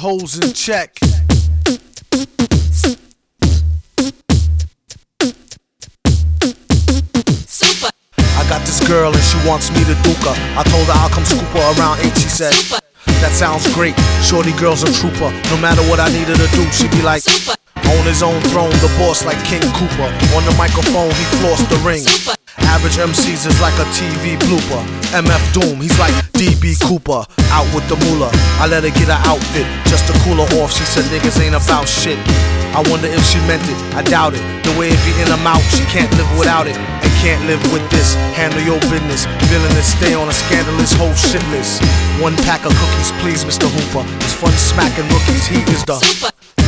hoes in check. Super, I got this girl and she wants me to duke her. I told her I'll come scoop her around 8. She said, super, That sounds great. Shorty girl's a trooper. No matter what I needed to do, she'd be like, super, On his own throne, the boss like King Cooper. On the microphone, he flossed the ring. super. Average MCs is like a TV blooper. MF Doom, he's like DB Cooper. Out with the moolah. I let her get her outfit just to cool her off. She said niggas ain't about shit. I wonder if she meant it. I doubt it. The way it be in her mouth, she can't live without it. And can't live with this. Handle your business. Villainous, stay on a scandalous whole shit list. One pack of cookies, please, Mr. Hooper. It's fun smacking rookies. He is the.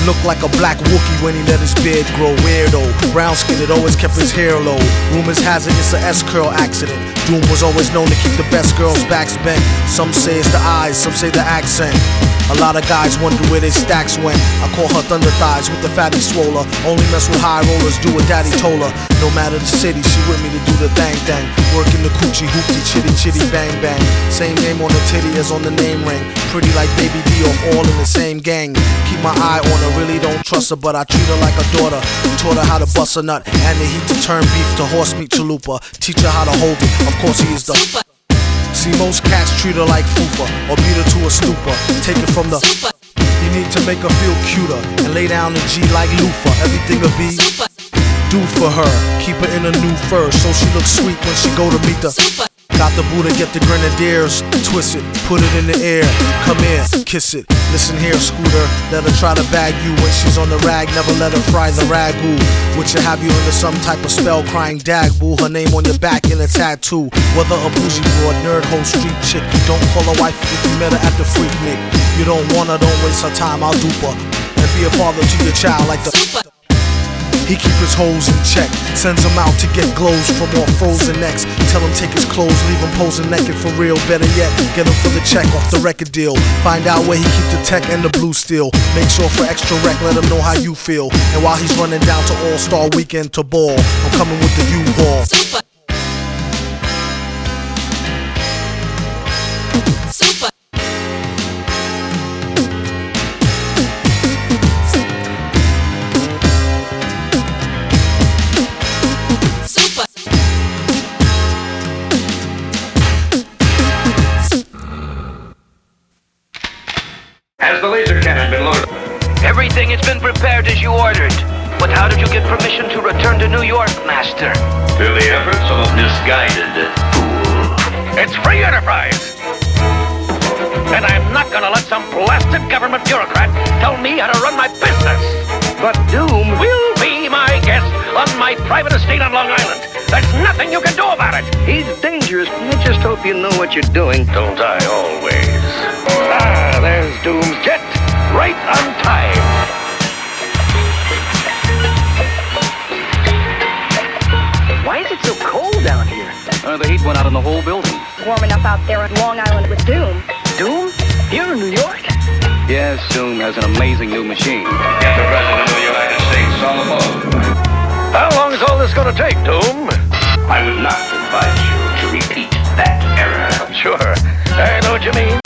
Look like a black Wookie when he let his beard grow. Weirdo, brown skinned, it always kept his hair low. Rumors has it it's a S curl accident. Doom was always known to keep the best girls' backs bent. Some say it's the eyes, some say the accent. A lot of guys wonder where their stacks went. I call her thunder thighs with the fatty swoller. Only mess with high rollers, do what daddy told her. No matter the city, she with me to do the thang thang. Working the coochie hoopty chitty chitty bang bang. Same name on the titty as on the name ring. Pretty like Baby D off all in the same gang. Keep my eye on her, really don't trust her, but I treat her like a daughter. Taught her how to bust a nut and the heat to turn beef to horse meat chalupa. Teach her how to hold it. Of course he is the. See most cats treat her like fufa or beat her to a stupor. Take it from the. You need to make her feel cuter and lay down the G like loofah. Everything'll be do for her. Keep her in a new fur so she looks sweet when she go to meet the. Got the Buddha, get the grenadiers, twist it, put it in the air. Come here, kiss it. Listen here, Scooter. Let her try to bag you when she's on the rag. Never let her fry the ragu. Which will have you under some type of spell crying dag boo. Her name on your back in a tattoo. Whether a bougie broad, nerd, hoe, street chick. you Don't call her wife if you met her at the Freaknik. You don't want her, don't waste her time, I'll dupe her. And be a father to your child like the. He keep his hoes in check, sends them out to get glows from all frozen necks. Tell him take his clothes, leave him posing naked for real. Better yet, get him for the check off the record deal. Find out where he keep the tech and the blue steel. Make sure for extra rec, let him know how you feel. And while he's running down to All Star Weekend to ball, I'm coming with the U-Haul. Has the laser cannon been loaded? Everything has been prepared as you ordered. But how did you get permission to return to New York, Master? Through the efforts of a misguided fool. It's free enterprise. And I'm not gonna let some blasted government bureaucrat tell me how to run my business. But Doom will be my guest on my private estate on Long Island. There's nothing you can do about it. He's dangerous. I just hope you know what you're doing. Don't I always? Ah, there's Doom's jet. Right on time. Why is it so cold down here? Uh, the heat went out in the whole building. warm enough out there on Long Island with Doom. Doom? Here in New York? Yes, Doom has an amazing new machine. Get the President of the United States on the phone. How long is all this gonna take, Doom? I would not advise you to repeat that error. Sure. I know what you mean.